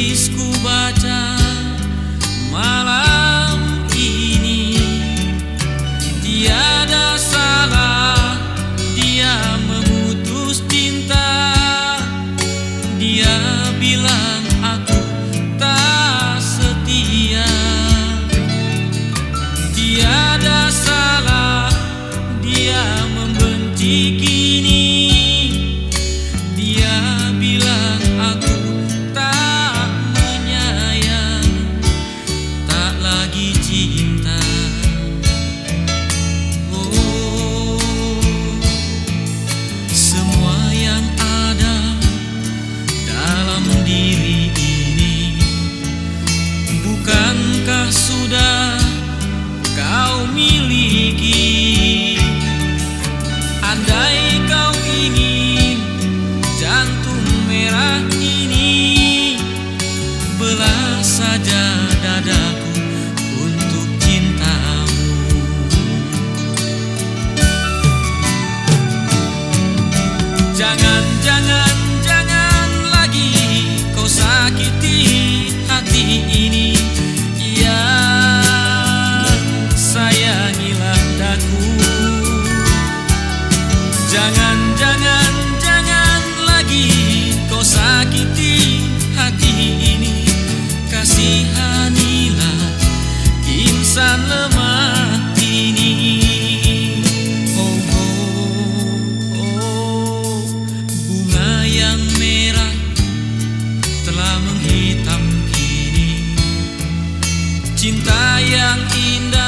tulis baca malam 已经淡 Jangan, jangan, jangan lagi kau sakiti hati ini. Ya, sayangilah daku Jangan, jangan, jangan lagi kau sakiti hati ini. Kasihanilah insan lemah yang indah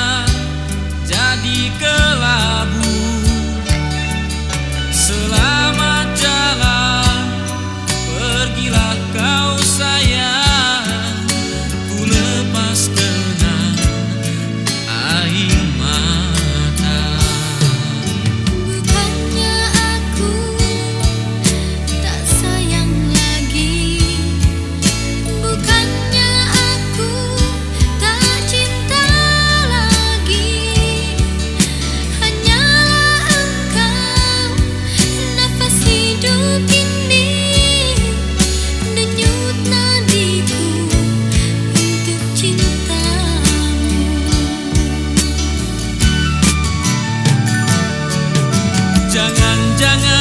Jangan, jangan, jangan